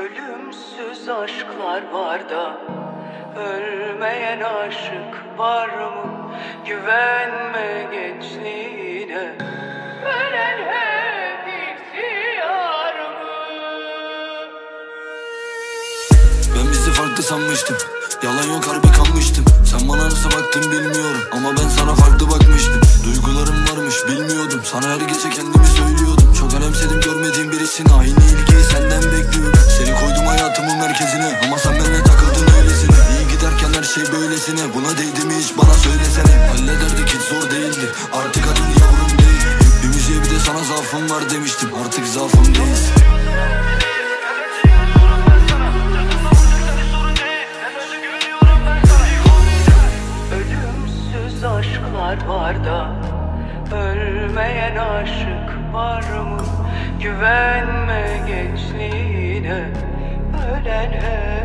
Ölümsüz aşklar var da Ölmeyen aşık var mı? Güvenme gençliğine. Ölen hep ihtiyar mı? Ben bizi farklı sanmıştım. Yalan yok harbi kanmıştım Sen bana nasıl baktın bilmiyorum. Ama ben sana farklı bakmıştım. Duygularım varmış bilmiyordum. Sana her gece kendimi söylüyordum. Çok önemsedim görmediğim birisini. Aynı böylesine Buna değdi mi hiç bana söylesene. Hallederdik hiç zor değildi Artık adın yavrum değil? Bir müziğe bir de sana zaafım var demiştim Artık zaafım Ölümsüz aşklar var da Ölmeyen aşık var mı? Güvenme gençliğine Ölen hep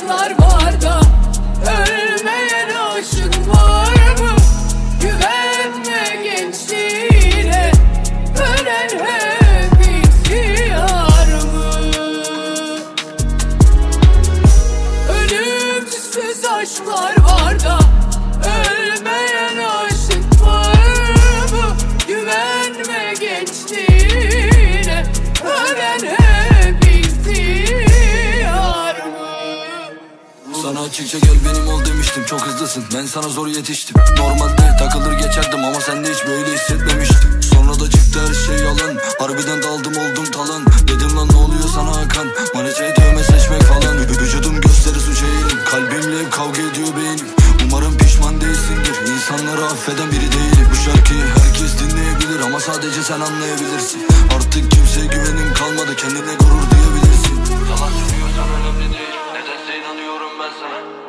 aşklar var da Ölmeyen aşık var mı? Güvenme gençliğine Ölen hep ihtiyar mı? Ölümsüz aşklar var Açıkça gel benim ol demiştim. Çok hızlısın. Ben sana zor yetiştim. Normalde takılır geçerdim ama sen de hiç böyle hissetmemiştim Sonra da çıktı her şey yalan. Harbiden daldım oldum talan. Dedim lan ne oluyor sana Hakan? Manitayı dövme seçmek falan. Vü- Vücudum gösterir suç eğilim. Kalbimle hep kavga ediyor beynim. Umarım pişman değilsindir. İnsanları affeden biri değilim. Bu şarkıyı herkes dinleyebilir Ama sadece sen anlayabilirsin. Artık kimseye güvenim kalmadı. Kendine gurur sana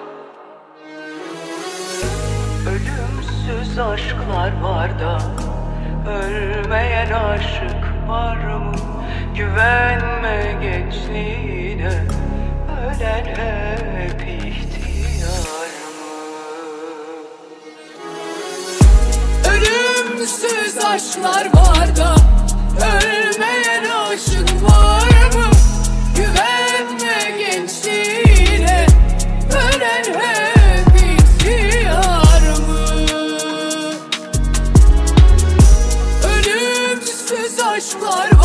Ölümsüz aşklar var da Ölmeyen aşık var mı? Güvenme gençliğine Ölen hep ihtiyar mı? Ölümsüz aşklar var da aşk var